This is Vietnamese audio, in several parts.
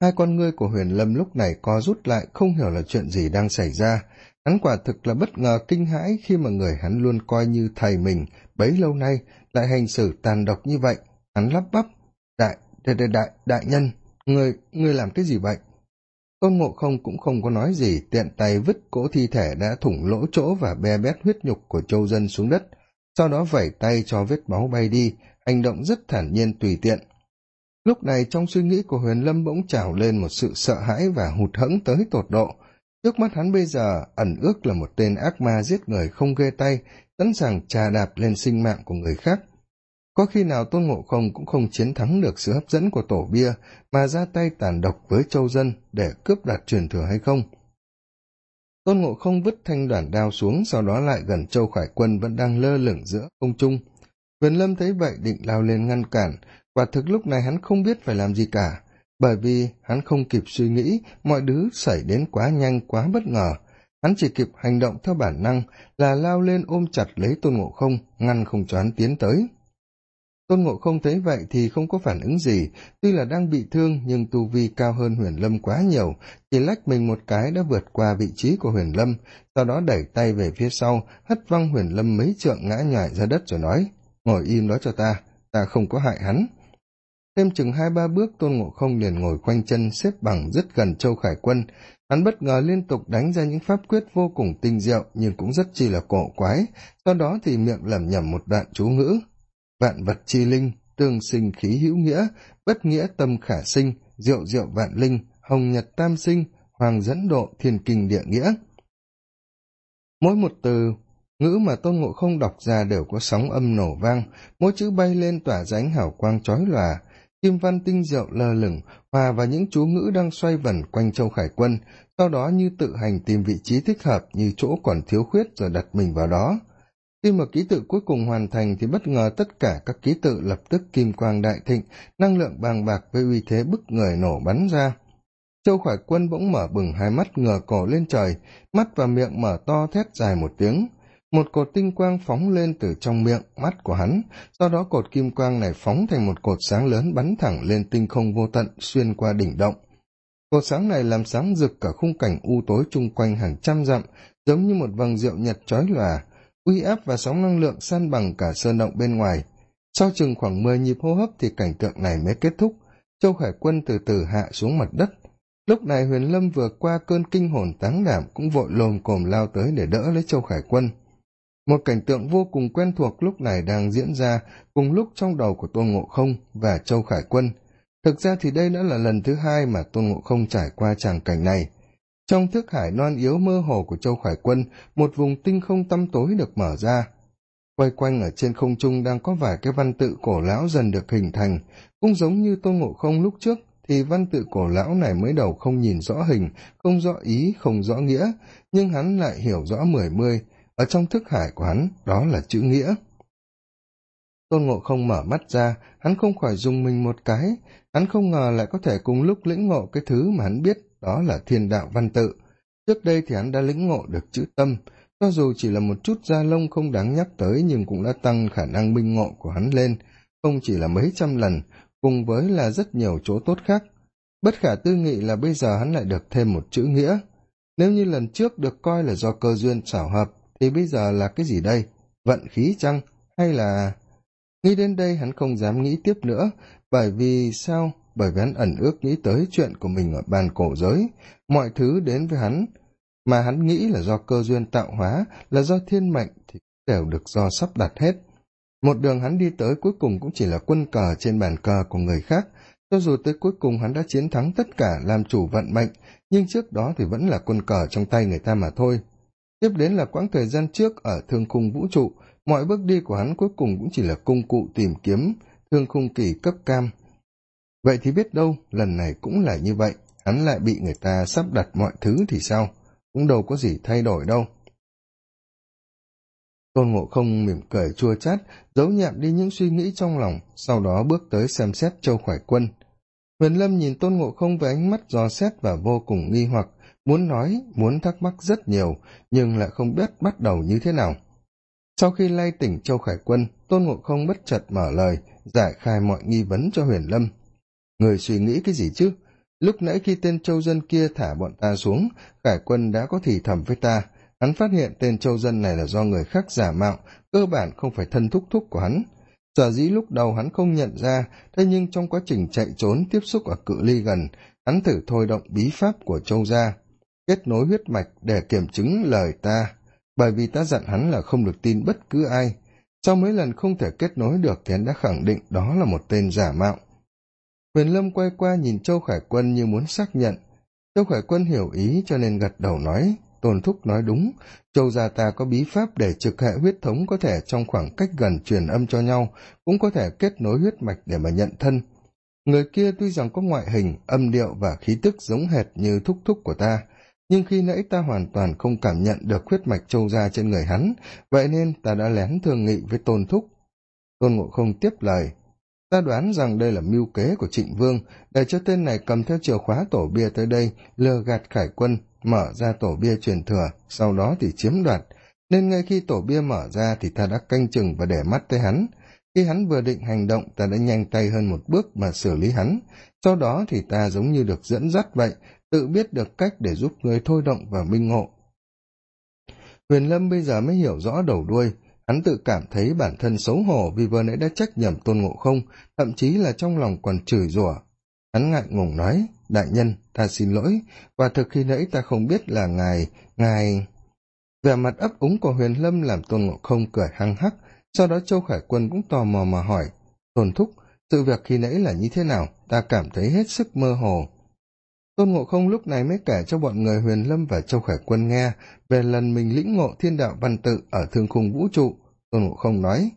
hai con ngươi của huyền lâm lúc này co rút lại không hiểu là chuyện gì đang xảy ra. Hắn quả thực là bất ngờ kinh hãi khi mà người hắn luôn coi như thầy mình. Bấy lâu nay lại hành xử tàn độc như vậy. Hắn lắp bắp đại đại đại đại, đại nhân người người làm cái gì vậy? Tôn ngộ không cũng không có nói gì tiện tay vứt cỗ thi thể đã thủng lỗ chỗ và be bét huyết nhục của châu dân xuống đất. Sau đó vẩy tay cho vết máu bay đi hành động rất thản nhiên tùy tiện lúc này trong suy nghĩ của huyền lâm bỗng trào lên một sự sợ hãi và hụt hẫng tới tột độ. Trước mắt hắn bây giờ ẩn ước là một tên ác ma giết người không ghê tay, sẵn sàng trà đạp lên sinh mạng của người khác. Có khi nào tôn ngộ không cũng không chiến thắng được sự hấp dẫn của tổ bia, mà ra tay tàn độc với châu dân để cướp đoạt truyền thừa hay không? Tôn ngộ không vứt thanh đoàn đao xuống, sau đó lại gần châu khải quân vẫn đang lơ lửng giữa không trung. Huyền lâm thấy vậy định lao lên ngăn cản quả thực lúc này hắn không biết phải làm gì cả, bởi vì hắn không kịp suy nghĩ mọi thứ xảy đến quá nhanh, quá bất ngờ. Hắn chỉ kịp hành động theo bản năng là lao lên ôm chặt lấy tôn ngộ không, ngăn không cho hắn tiến tới. Tôn ngộ không thấy vậy thì không có phản ứng gì, tuy là đang bị thương nhưng tu vi cao hơn huyền lâm quá nhiều, chỉ lách mình một cái đã vượt qua vị trí của huyền lâm, sau đó đẩy tay về phía sau, hất văng huyền lâm mấy trượng ngã nhại ra đất rồi nói, ngồi im đó cho ta ta không có hại hắn thêm chừng hai ba bước, tôn ngộ không liền ngồi khoanh chân xếp bằng rất gần châu khải quân. Hắn bất ngờ liên tục đánh ra những pháp quyết vô cùng tinh diệu, nhưng cũng rất chi là cổ quái. Sau đó thì miệng lẩm nhẩm một đoạn chú ngữ. Vạn vật chi linh, tương sinh khí hữu nghĩa, bất nghĩa tâm khả sinh, diệu diệu vạn linh, hồng nhật tam sinh, hoàng dẫn độ thiên kinh địa nghĩa. Mỗi một từ, ngữ mà tôn ngộ không đọc ra đều có sóng âm nổ vang. Mỗi chữ bay lên tỏa ránh hảo hào quang chói lòa kim văn tinh diệu lơ lửng, hòa vào những chú ngữ đang xoay vần quanh châu khải quân, sau đó như tự hành tìm vị trí thích hợp như chỗ còn thiếu khuyết rồi đặt mình vào đó. Khi mà ký tự cuối cùng hoàn thành thì bất ngờ tất cả các ký tự lập tức kim quang đại thịnh, năng lượng bàng bạc với uy thế bức người nổ bắn ra. Châu khải quân bỗng mở bừng hai mắt ngửa cổ lên trời, mắt và miệng mở to thét dài một tiếng một cột tinh quang phóng lên từ trong miệng, mắt của hắn. Sau đó cột kim quang này phóng thành một cột sáng lớn bắn thẳng lên tinh không vô tận, xuyên qua đỉnh động. Cột sáng này làm sáng rực cả khung cảnh u tối chung quanh hàng trăm dặm, giống như một vầng rượu nhật chói lòa, uy áp và sóng năng lượng san bằng cả sơn động bên ngoài. Sau chừng khoảng mười nhịp hô hấp thì cảnh tượng này mới kết thúc. Châu khải quân từ từ hạ xuống mặt đất. Lúc này huyền lâm vừa qua cơn kinh hồn táng đảm cũng vội lồm cồm lao tới để đỡ lấy châu khải quân một cảnh tượng vô cùng quen thuộc lúc này đang diễn ra cùng lúc trong đầu của tôn ngộ không và châu khải quân. Thực ra thì đây đã là lần thứ hai mà tôn ngộ không trải qua tràng cảnh này. Trong thức hải non yếu mơ hồ của châu khải quân, một vùng tinh không tăm tối được mở ra. Quay quanh ở trên không trung đang có vài cái văn tự cổ lão dần được hình thành. Cũng giống như tôn ngộ không lúc trước, thì văn tự cổ lão này mới đầu không nhìn rõ hình, không rõ ý, không rõ nghĩa, nhưng hắn lại hiểu rõ mười mươi ở trong thức hải của hắn, đó là chữ nghĩa. Tôn ngộ không mở mắt ra, hắn không khỏi dùng mình một cái. Hắn không ngờ lại có thể cùng lúc lĩnh ngộ cái thứ mà hắn biết, đó là thiên đạo văn tự. Trước đây thì hắn đã lĩnh ngộ được chữ tâm. Cho dù chỉ là một chút da lông không đáng nhắc tới, nhưng cũng đã tăng khả năng minh ngộ của hắn lên. Không chỉ là mấy trăm lần, cùng với là rất nhiều chỗ tốt khác. Bất khả tư nghị là bây giờ hắn lại được thêm một chữ nghĩa. Nếu như lần trước được coi là do cơ duyên xảo hợp thì bây giờ là cái gì đây? Vận khí chăng? Hay là nghĩ đến đây hắn không dám nghĩ tiếp nữa, bởi vì sao? Bởi vì hắn ẩn ước nghĩ tới chuyện của mình ở bàn cổ giới. Mọi thứ đến với hắn, mà hắn nghĩ là do cơ duyên tạo hóa, là do thiên mệnh thì đều được do sắp đặt hết. Một đường hắn đi tới cuối cùng cũng chỉ là quân cờ trên bàn cờ của người khác. Cho dù tới cuối cùng hắn đã chiến thắng tất cả làm chủ vận mệnh, nhưng trước đó thì vẫn là quân cờ trong tay người ta mà thôi tiếp đến là quãng thời gian trước ở thương khung vũ trụ. Mọi bước đi của hắn cuối cùng cũng chỉ là công cụ tìm kiếm thương khung kỳ cấp cam. Vậy thì biết đâu, lần này cũng là như vậy. Hắn lại bị người ta sắp đặt mọi thứ thì sao? Cũng đâu có gì thay đổi đâu. Tôn ngộ không mỉm cười chua chát, giấu nhẹm đi những suy nghĩ trong lòng, sau đó bước tới xem xét châu khải quân. Huyền lâm nhìn tôn ngộ không với ánh mắt dò xét và vô cùng nghi hoặc muốn nói, muốn thắc mắc rất nhiều, nhưng lại không biết bắt đầu như thế nào. Sau khi lay tỉnh châu khải quân, tôn ngộ không bất chợt mở lời, giải khai mọi nghi vấn cho huyền lâm. Người suy nghĩ cái gì chứ? Lúc nãy khi tên châu dân kia thả bọn ta xuống, khải quân đã có thì thầm với ta. Hắn phát hiện tên châu dân này là do người khác giả mạo, cơ bản không phải thân thúc thúc của hắn. Sở dĩ lúc đầu hắn không nhận ra, thế nhưng trong quá trình chạy trốn tiếp xúc ở cự ly gần, hắn thử thôi động bí pháp của châu gia kết nối huyết mạch để kiểm chứng lời ta, bởi vì ta dặn hắn là không được tin bất cứ ai. Sau mấy lần không thể kết nối được thì hắn đã khẳng định đó là một tên giả mạo. Huyền lâm quay qua nhìn châu khải quân như muốn xác nhận. Châu khải quân hiểu ý cho nên gật đầu nói, tôn thúc nói đúng. Châu gia ta có bí pháp để trực hệ huyết thống có thể trong khoảng cách gần truyền âm cho nhau, cũng có thể kết nối huyết mạch để mà nhận thân. Người kia tuy rằng có ngoại hình, âm điệu và khí tức giống hệt như thúc thúc của ta nhưng khi nãy ta hoàn toàn không cảm nhận được huyết mạch châu ra trên người hắn, vậy nên ta đã lén thương nghị với tôn thúc. Tôn ngộ không tiếp lời. Ta đoán rằng đây là mưu kế của trịnh vương, để cho tên này cầm theo chìa khóa tổ bia tới đây, lừa gạt khải quân, mở ra tổ bia truyền thừa, sau đó thì chiếm đoạt. Nên ngay khi tổ bia mở ra thì ta đã canh chừng và để mắt tới hắn. Khi hắn vừa định hành động, ta đã nhanh tay hơn một bước mà xử lý hắn. Sau đó thì ta giống như được dẫn dắt vậy tự biết được cách để giúp người thôi động và minh ngộ. Huyền lâm bây giờ mới hiểu rõ đầu đuôi. Hắn tự cảm thấy bản thân xấu hổ vì vừa nãy đã trách nhầm tôn ngộ không, thậm chí là trong lòng còn chửi rủa. Hắn ngại ngùng nói, đại nhân, ta xin lỗi. Và thực khi nãy ta không biết là ngài ngài vẻ mặt ấp úng của huyền lâm làm tôn ngộ không cười hăng hắc, sau đó châu khải quân cũng tò mò mà hỏi, tôn thúc, sự việc khi nãy là như thế nào? Ta cảm thấy hết sức mơ hồ tôn ngộ không lúc này mới kể cho bọn người huyền lâm và châu khải quân nghe về lần mình lĩnh ngộ thiên đạo văn tự ở thương khung vũ trụ. Tôn ngộ không nói,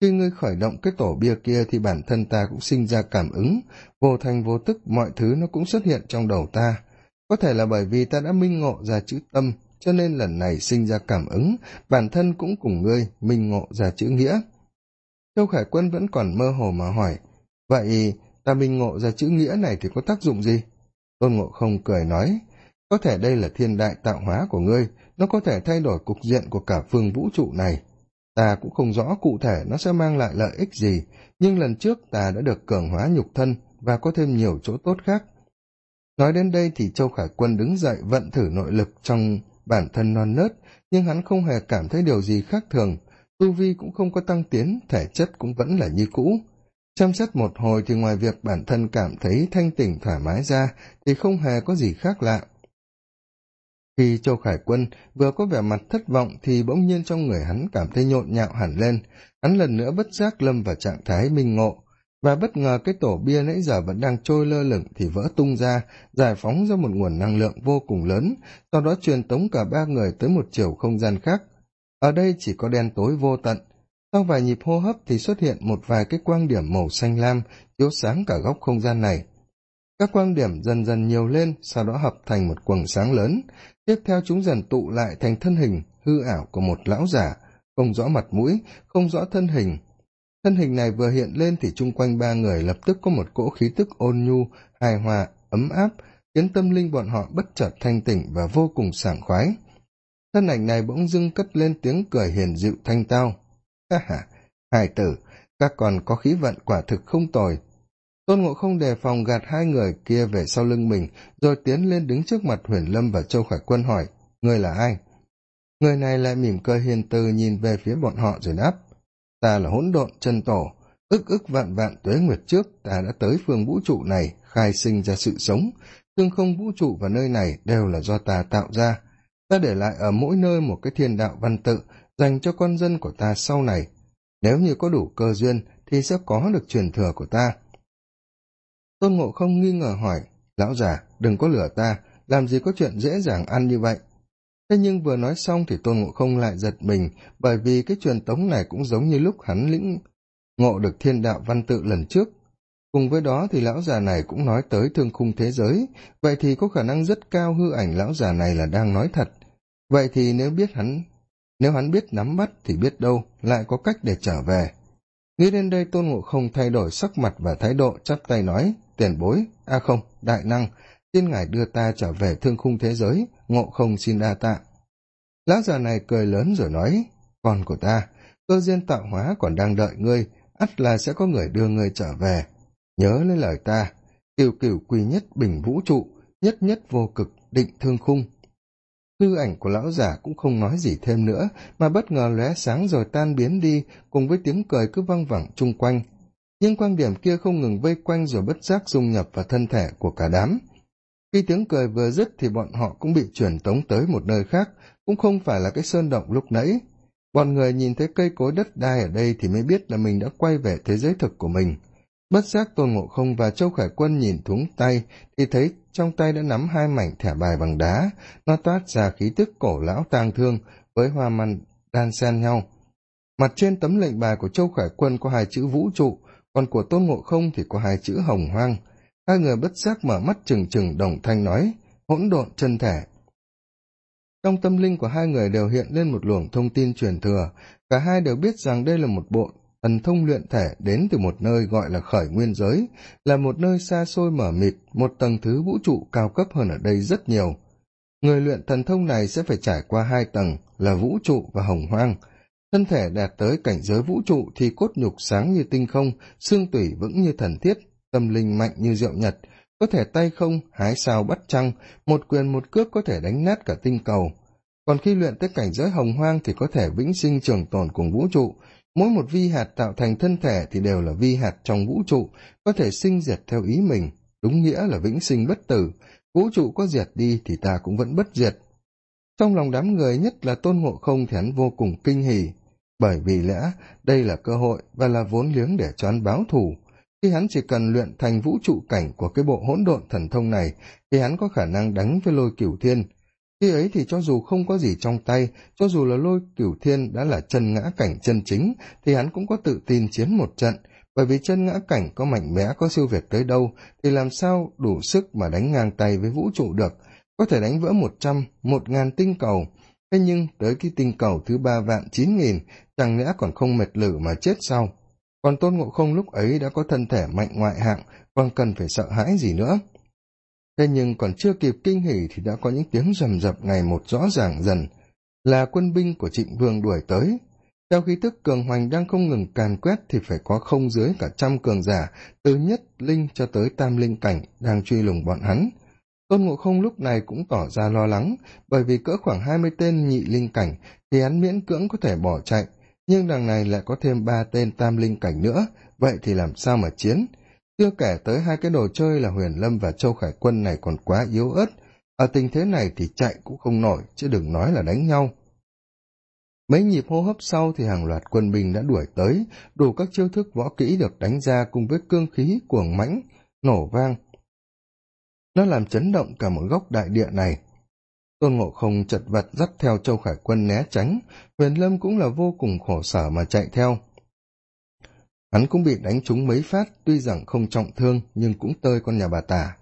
khi ngươi khởi động cái tổ bia kia thì bản thân ta cũng sinh ra cảm ứng, vô thành vô tức, mọi thứ nó cũng xuất hiện trong đầu ta. Có thể là bởi vì ta đã minh ngộ ra chữ tâm, cho nên lần này sinh ra cảm ứng, bản thân cũng cùng ngươi minh ngộ ra chữ nghĩa. Châu khải quân vẫn còn mơ hồ mà hỏi, vậy ta minh ngộ ra chữ nghĩa này thì có tác dụng gì? Tôn ngộ không cười nói, có thể đây là thiên đại tạo hóa của ngươi, nó có thể thay đổi cục diện của cả phương vũ trụ này. Ta cũng không rõ cụ thể nó sẽ mang lại lợi ích gì, nhưng lần trước ta đã được cường hóa nhục thân và có thêm nhiều chỗ tốt khác. Nói đến đây thì châu khải quân đứng dậy vận thử nội lực trong bản thân non nớt, nhưng hắn không hề cảm thấy điều gì khác thường. Tu vi cũng không có tăng tiến, thể chất cũng vẫn là như cũ chăm xét một hồi thì ngoài việc bản thân cảm thấy thanh tỉnh thoải mái ra thì không hề có gì khác lạ. Khi châu khải quân vừa có vẻ mặt thất vọng thì bỗng nhiên trong người hắn cảm thấy nhộn nhạo hẳn lên. Hắn lần nữa bất giác lâm vào trạng thái minh ngộ. Và bất ngờ cái tổ bia nãy giờ vẫn đang trôi lơ lửng thì vỡ tung ra, giải phóng ra một nguồn năng lượng vô cùng lớn, sau đó truyền tống cả ba người tới một chiều không gian khác. Ở đây chỉ có đen tối vô tận sau vài nhịp hô hấp thì xuất hiện một vài cái quang điểm màu xanh lam, chiếu sáng cả góc không gian này. Các quang điểm dần dần nhiều lên, sau đó hợp thành một quầng sáng lớn. Tiếp theo chúng dần tụ lại thành thân hình, hư ảo của một lão giả không rõ mặt mũi, không rõ thân hình. Thân hình này vừa hiện lên thì chung quanh ba người lập tức có một cỗ khí tức ôn nhu, hài hòa, ấm áp, khiến tâm linh bọn họ bất chợt thanh tỉnh và vô cùng sảng khoái. Thân ảnh này bỗng dưng cất lên tiếng cười hiền dịu thanh tao ha ha tử các con có khí vận quả thực không tồi. Tôn ngộ không đề phòng gạt hai người kia về sau lưng mình, rồi tiến lên đứng trước mặt huyền lâm và châu khải quân hỏi người là ai? Người này lại mỉm cười hiền từ nhìn về phía bọn họ rồi đáp, ta là hỗn độn chân tổ, ức ức vạn vạn tuế nguyệt trước ta đã tới phương vũ trụ này khai sinh ra sự sống tương không vũ trụ và nơi này đều là do ta tạo ra. Ta để lại ở mỗi nơi một cái thiên đạo văn tự dành cho con dân của ta sau này. Nếu như có đủ cơ duyên thì sẽ có được truyền thừa của ta. Tôn ngộ không nghi ngờ hỏi, lão già, đừng có lừa ta, làm gì có chuyện dễ dàng ăn như vậy? Thế nhưng vừa nói xong thì tôn ngộ không lại giật mình, bởi vì cái truyền tống này cũng giống như lúc hắn lĩnh ngộ được thiên đạo văn tự lần trước. Cùng với đó thì lão già này cũng nói tới thương khung thế giới, vậy thì có khả năng rất cao hư ảnh lão già này là đang nói thật. Vậy thì nếu biết hắn nếu hắn biết nắm bắt thì biết đâu lại có cách để trở về. Nghĩ đến đây tôn ngộ không thay đổi sắc mặt và thái độ, chắp tay nói, tiền bối a à không, đại năng, xin ngài đưa ta trở về thương khung thế giới, ngộ không xin đa tạ. Lão già này cười lớn rồi nói, con của ta cơ duyên tạo hóa còn đang đợi ngươi, ắt là sẽ có người đưa ngươi trở về. Nhớ lấy lời ta cửu cửu quy nhất bình vũ trụ, nhất nhất vô cực, định thương khung hư ảnh của lão giả cũng không nói gì thêm nữa, mà bất ngờ lóe sáng rồi tan biến đi, cùng với tiếng cười cứ văng vẳng chung quanh. Nhưng quan điểm kia không ngừng vây quanh rồi bất giác dung nhập vào thân thể của cả đám. Khi tiếng cười vừa dứt thì bọn họ cũng bị chuyển tống tới một nơi khác, cũng không phải là cái sơn động lúc nãy. Bọn người nhìn thấy cây cối đất đai ở đây thì mới biết là mình đã quay về thế giới thực của mình bất giác tôn ngộ không và châu khải quân nhìn thúng tay, thì thấy trong tay đã nắm hai mảnh thẻ bài bằng đá. Nó toát ra khí tức cổ lão tang thương, với hoa măn đan xen nhau. Mặt trên tấm lệnh bài của châu khải quân có hai chữ vũ trụ, còn của tôn ngộ không thì có hai chữ hồng hoang. Hai người bất giác mở mắt trừng trừng, đồng thanh nói, hỗn độn chân thể. Trong tâm linh của hai người đều hiện lên một luồng thông tin truyền thừa. Cả hai đều biết rằng đây là một bộ thần thông luyện thể đến từ một nơi gọi là khởi nguyên giới, là một nơi xa xôi mở mịt, một tầng thứ vũ trụ cao cấp hơn ở đây rất nhiều. Người luyện thần thông này sẽ phải trải qua hai tầng, là vũ trụ và hồng hoang. Thân thể đạt tới cảnh giới vũ trụ thì cốt nhục sáng như tinh không, xương tủy vững như thần thiết, tâm linh mạnh như diệu nhật, có thể tay không, hái sao bắt trăng, một quyền một cước có thể đánh nát cả tinh cầu. Còn khi luyện tới cảnh giới hồng hoang thì có thể vĩnh sinh trường tồn cùng vũ trụ mỗi một vi hạt tạo thành thân thể thì đều là vi hạt trong vũ trụ, có thể sinh diệt theo ý mình, đúng nghĩa là vĩnh sinh bất tử. Vũ trụ có diệt đi thì ta cũng vẫn bất diệt. Trong lòng đám người, nhất là tôn ngộ không thì hắn vô cùng kinh hỉ. Bởi vì lẽ, đây là cơ hội và là vốn liếng để cho hắn báo thù. Khi hắn chỉ cần luyện thành vũ trụ cảnh của cái bộ hỗn độn thần thông này, thì hắn có khả năng đánh với lôi cửu thiên khi ấy thì cho dù không có gì trong tay, cho dù là lôi cửu thiên đã là chân ngã cảnh chân chính, thì hắn cũng có tự tin chiến một trận. Bởi vì chân ngã cảnh có mạnh mẽ, có siêu việt tới đâu, thì làm sao đủ sức mà đánh ngang tay với vũ trụ được? Có thể đánh vỡ một trăm, một ngàn tinh cầu. Thế nhưng tới cái tinh cầu thứ ba vạn chín nghìn, chẳng lẽ còn không mệt lử mà chết sao? Còn tôn ngộ không lúc ấy đã có thân thể mạnh ngoại hạng, còn cần phải sợ hãi gì nữa? Thế nhưng còn chưa kịp kinh hỉ thì đã có những tiếng rầm rập ngày một rõ ràng dần. Là quân binh của trịnh vương đuổi tới. Theo khí tức cường hoành đang không ngừng càn quét thì phải có không dưới cả trăm cường giả, từ nhất linh cho tới tam linh cảnh, đang truy lùng bọn hắn. Tôn ngộ không lúc này cũng tỏ ra lo lắng, bởi vì cỡ khoảng hai mươi tên nhị linh cảnh thì hắn miễn cưỡng có thể bỏ chạy, nhưng đằng này lại có thêm ba tên tam linh cảnh nữa, vậy thì làm sao mà chiến? Chưa kể tới hai cái đồ chơi là huyền lâm và châu khải quân này còn quá yếu ớt. Ở tình thế này thì chạy cũng không nổi, chứ đừng nói là đánh nhau. Mấy nhịp hô hấp sau thì hàng loạt quân binh đã đuổi tới, đủ các chiêu thức võ kỹ được đánh ra cùng với cương khí, cuồng mãnh, nổ vang. Nó làm chấn động cả một góc đại địa này. Tôn ngộ không chật vật dắt theo châu khải quân né tránh. Huyền lâm cũng là vô cùng khổ sở mà chạy theo hắn cũng bị đánh trúng mấy phát, tuy rằng không trọng thương, nhưng cũng tơi con nhà bà tả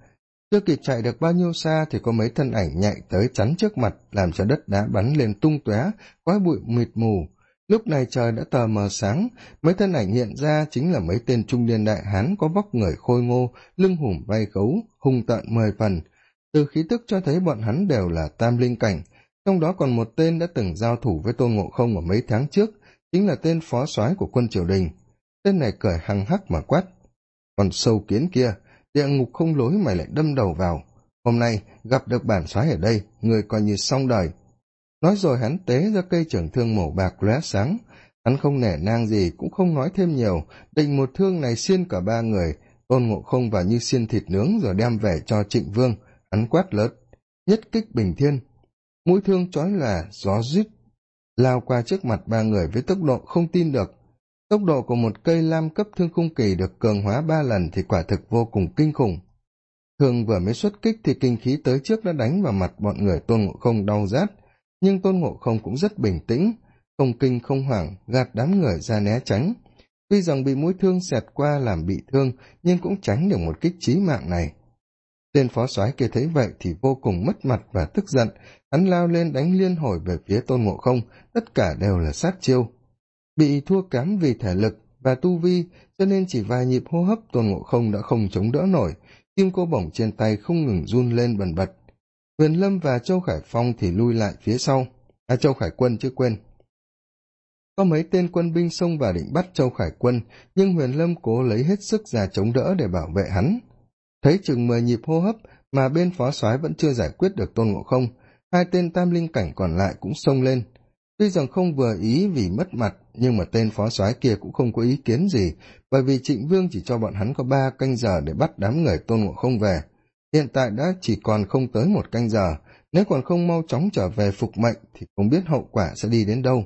chưa kịp chạy được bao nhiêu xa thì có mấy thân ảnh nhạy tới chắn trước mặt, làm cho đất đá bắn lên tung tóe, khói bụi mịt mù. Lúc này trời đã tờ mờ sáng, mấy thân ảnh hiện ra chính là mấy tên trung niên đại hán có vóc người khôi ngô, lưng hùm vai gấu, hung tợn mười phần. Từ khí tức cho thấy bọn hắn đều là tam linh cảnh, trong đó còn một tên đã từng giao thủ với tôn ngộ không ở mấy tháng trước, chính là tên phó soái của quân triều đình tên này cười hăng hắc mà quát. Còn sâu kiến kia, địa ngục không lối mày lại đâm đầu vào. Hôm nay, gặp được bản soái ở đây, người coi như xong đời. Nói rồi hắn tế ra cây trưởng thương mổ bạc lóe sáng. Hắn không nể nang gì, cũng không nói thêm nhiều. Định một thương này xiên cả ba người. Tôn ngộ không vào như xiên thịt nướng rồi đem về cho trịnh vương. Hắn quát lớn, nhất kích bình thiên. Mũi thương chói là gió rít, lao qua trước mặt ba người với tốc độ không tin được tốc độ của một cây lam cấp thương khung kỳ được cường hóa ba lần thì quả thực vô cùng kinh khủng. Thường vừa mới xuất kích thì kinh khí tới trước đã đánh vào mặt bọn người tôn ngộ không đau rát, nhưng tôn ngộ không cũng rất bình tĩnh, không kinh không hoảng, gạt đám người ra né tránh. Tuy rằng bị mũi thương xẹt qua làm bị thương, nhưng cũng tránh được một kích trí mạng này. Tên phó soái kia thấy vậy thì vô cùng mất mặt và tức giận, hắn lao lên đánh liên hồi về phía tôn ngộ không, tất cả đều là sát chiêu bị thua kém vì thể lực và tu vi, cho nên chỉ vài nhịp hô hấp tôn ngộ không đã không chống đỡ nổi. Kim cô bổng trên tay không ngừng run lên bần bật. Huyền lâm và châu khải phong thì lui lại phía sau. À châu khải quân chứ quên. Có mấy tên quân binh xông vào định bắt châu khải quân, nhưng huyền lâm cố lấy hết sức ra chống đỡ để bảo vệ hắn. Thấy chừng mười nhịp hô hấp mà bên phó soái vẫn chưa giải quyết được tôn ngộ không, hai tên tam linh cảnh còn lại cũng xông lên tuy rằng không vừa ý vì mất mặt, nhưng mà tên phó soái kia cũng không có ý kiến gì, bởi vì trịnh vương chỉ cho bọn hắn có ba canh giờ để bắt đám người tôn ngộ không về. Hiện tại đã chỉ còn không tới một canh giờ, nếu còn không mau chóng trở về phục mệnh thì không biết hậu quả sẽ đi đến đâu.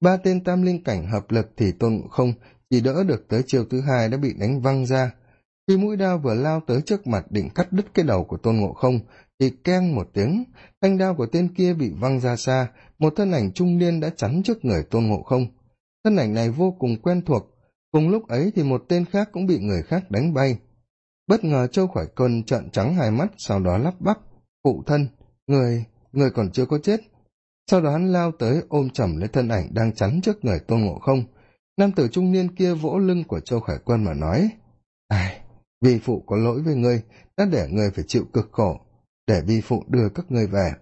Ba tên tam linh cảnh hợp lực thì tôn ngộ không chỉ đỡ được tới chiều thứ hai đã bị đánh văng ra. Khi mũi đao vừa lao tới trước mặt định cắt đứt cái đầu của tôn ngộ không, thì keng một tiếng thanh đao của tên kia bị văng ra xa, một thân ảnh trung niên đã chắn trước người tôn ngộ không. Thân ảnh này vô cùng quen thuộc, cùng lúc ấy thì một tên khác cũng bị người khác đánh bay. Bất ngờ châu khỏi cơn trợn trắng hai mắt, sau đó lắp bắp, phụ thân, người người còn chưa có chết. Sau đó hắn lao tới ôm chầm lấy thân ảnh đang chắn trước người tôn ngộ không. Nam tử trung niên kia vỗ lưng của châu khải quân mà nói, ai, vì phụ có lỗi với ngươi, đã để ngươi phải chịu cực khổ để vi phụ đưa các ngươi về.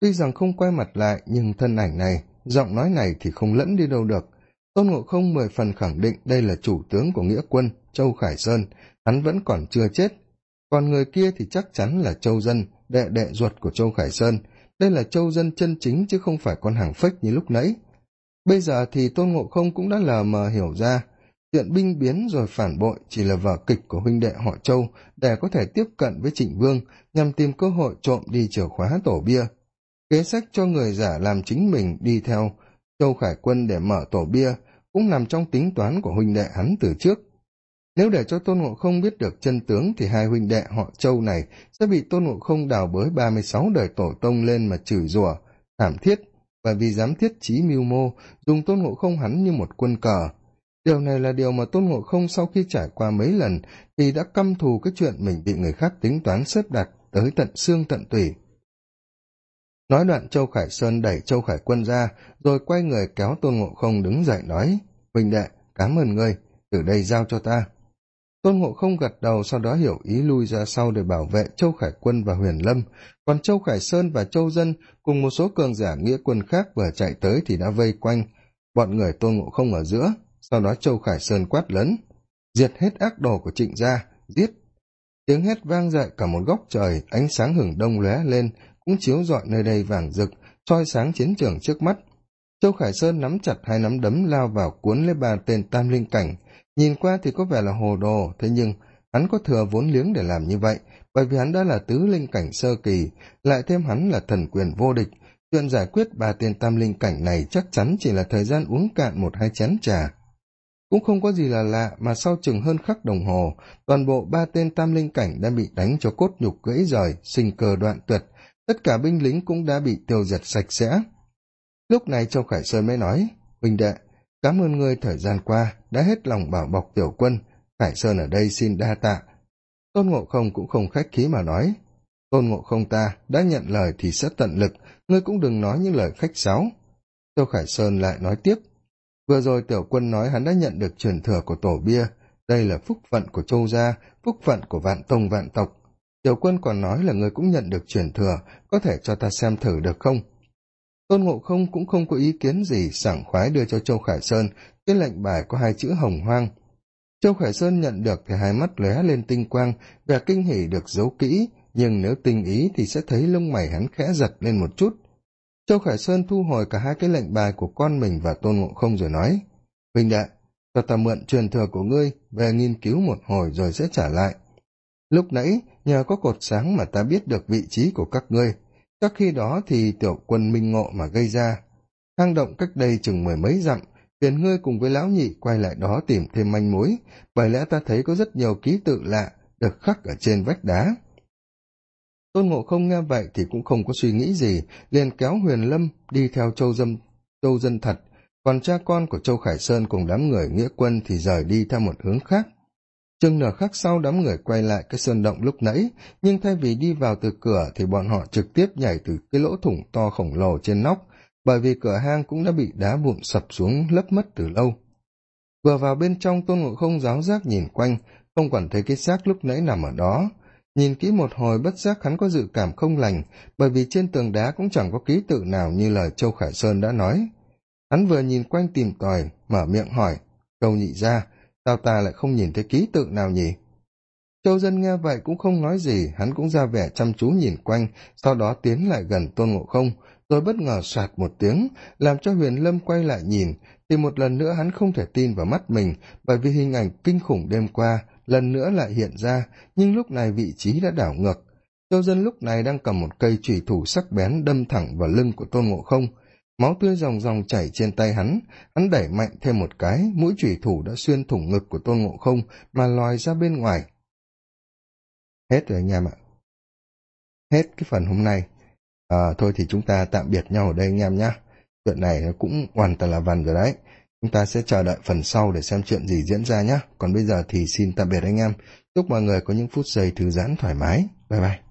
Tuy rằng không quay mặt lại, nhưng thân ảnh này, giọng nói này thì không lẫn đi đâu được. Tôn ngộ không mười phần khẳng định đây là chủ tướng của nghĩa quân, châu khải sơn. Hắn vẫn còn chưa chết. Còn người kia thì chắc chắn là châu dân, đệ đệ ruột của châu khải sơn. Đây là châu dân chân chính chứ không phải con hàng phếch như lúc nãy. Bây giờ thì tôn ngộ không cũng đã lờ mờ hiểu ra chuyện binh biến rồi phản bội chỉ là vở kịch của huynh đệ họ châu để có thể tiếp cận với trịnh vương nhằm tìm cơ hội trộm đi chìa khóa tổ bia. Kế sách cho người giả làm chính mình đi theo. Châu khải quân để mở tổ bia cũng nằm trong tính toán của huynh đệ hắn từ trước. Nếu để cho tôn ngộ không biết được chân tướng thì hai huynh đệ họ châu này sẽ bị tôn ngộ không đào bới ba mươi sáu đời tổ tông lên mà chửi rủa, thảm thiết. Và vì dám thiết trí mưu mô, dùng tôn ngộ không hắn như một quân cờ điều này là điều mà tôn ngộ không sau khi trải qua mấy lần thì đã căm thù cái chuyện mình bị người khác tính toán xếp đặt tới tận xương tận tủy. Nói đoạn châu khải sơn đẩy châu khải quân ra, rồi quay người kéo tôn ngộ không đứng dậy nói huynh đệ cám ơn ngươi, từ đây giao cho ta. Tôn ngộ không gật đầu sau đó hiểu ý lui ra sau để bảo vệ châu khải quân và huyền lâm. Còn châu khải sơn và châu dân cùng một số cường giả nghĩa quân khác vừa chạy tới thì đã vây quanh. Bọn người tôn ngộ không ở giữa sau đó châu khải sơn quát lớn, diệt hết ác đồ của trịnh gia, giết. Tiếng hét vang dậy cả một góc trời, ánh sáng hừng đông lóe lên, cũng chiếu rọi nơi đây vàng rực soi sáng chiến trường trước mắt. Châu khải sơn nắm chặt hai nắm đấm lao vào cuốn lấy ba tên tam linh cảnh. Nhìn qua thì có vẻ là hồ đồ, thế nhưng hắn có thừa vốn liếng để làm như vậy, bởi vì hắn đã là tứ linh cảnh sơ kỳ, lại thêm hắn là thần quyền vô địch. Chuyện giải quyết ba tên tam linh cảnh này chắc chắn chỉ là thời gian uống cạn một hai chén trà cũng không có gì là lạ mà sau chừng hơn khắc đồng hồ, toàn bộ ba tên tam linh cảnh đã bị đánh cho cốt nhục gãy rời, sinh cờ đoạn tuyệt. Tất cả binh lính cũng đã bị tiêu diệt sạch sẽ. Lúc này châu khải sơn mới nói, huynh đệ, cảm ơn ngươi thời gian qua đã hết lòng bảo bọc tiểu quân. Khải sơn ở đây xin đa tạ. Tôn ngộ không cũng không khách khí mà nói, tôn ngộ không ta đã nhận lời thì sẽ tận lực, ngươi cũng đừng nói những lời khách sáo. Châu khải sơn lại nói tiếp vừa rồi tiểu quân nói hắn đã nhận được truyền thừa của tổ bia. Đây là phúc phận của châu gia, phúc phận của vạn tông vạn tộc. Tiểu quân còn nói là người cũng nhận được truyền thừa, có thể cho ta xem thử được không? Tôn ngộ không cũng không có ý kiến gì, sảng khoái đưa cho châu khải sơn cái lệnh bài có hai chữ hồng hoang. Châu khải sơn nhận được thì hai mắt lóe lên tinh quang, vẻ kinh hỉ được giấu kỹ, nhưng nếu tinh ý thì sẽ thấy lông mày hắn khẽ giật lên một chút châu khải sơn thu hồi cả hai cái lệnh bài của con mình và tôn ngộ không rồi nói, huynh đệ, cho ta mượn truyền thừa của ngươi về nghiên cứu một hồi rồi sẽ trả lại. Lúc nãy, nhờ có cột sáng mà ta biết được vị trí của các ngươi. Các khi đó thì tiểu quân minh ngộ mà gây ra. Hang động cách đây chừng mười mấy dặm, phiền ngươi cùng với lão nhị quay lại đó tìm thêm manh mối. Bởi lẽ ta thấy có rất nhiều ký tự lạ được khắc ở trên vách đá tôn ngộ không nghe vậy thì cũng không có suy nghĩ gì, liền kéo huyền lâm đi theo châu dâm, châu dân thật. Còn cha con của châu khải sơn cùng đám người nghĩa quân thì rời đi theo một hướng khác. Chừng nửa khắc sau đám người quay lại cái sơn động lúc nãy, nhưng thay vì đi vào từ cửa thì bọn họ trực tiếp nhảy từ cái lỗ thủng to khổng lồ trên nóc, bởi vì cửa hang cũng đã bị đá vụn sập xuống lấp mất từ lâu. Vừa vào bên trong, tôn ngộ không giáo giác nhìn quanh, không còn thấy cái xác lúc nãy nằm ở đó nhìn kỹ một hồi bất giác hắn có dự cảm không lành, bởi vì trên tường đá cũng chẳng có ký tự nào như lời châu khải sơn đã nói. Hắn vừa nhìn quanh tìm tòi, mở miệng hỏi câu nhị ra sao ta lại không nhìn thấy ký tự nào nhỉ? Châu dân nghe vậy cũng không nói gì, hắn cũng ra vẻ chăm chú nhìn quanh, sau đó tiến lại gần tôn ngộ không, rồi bất ngờ soạt một tiếng, làm cho huyền lâm quay lại nhìn, thì một lần nữa hắn không thể tin vào mắt mình, bởi vì hình ảnh kinh khủng đêm qua lần nữa lại hiện ra nhưng lúc này vị trí đã đảo ngược. Châu dân lúc này đang cầm một cây trùy thủ sắc bén đâm thẳng vào lưng của tôn ngộ không. Máu tươi ròng ròng chảy trên tay hắn hắn đẩy mạnh thêm một cái mũi trùy thủ đã xuyên thủng ngực của tôn ngộ không mà lòi ra bên ngoài. Hết rồi anh em ạ. Hết cái phần hôm nay. À, thôi thì chúng ta tạm biệt nhau ở đây anh em nhé chuyện này cũng hoàn toàn là vần rồi đấy chúng ta sẽ chờ đợi phần sau để xem chuyện gì diễn ra nhé. Còn bây giờ thì xin tạm biệt anh em. Chúc mọi người có những phút giây thư giãn thoải mái. Bye bye.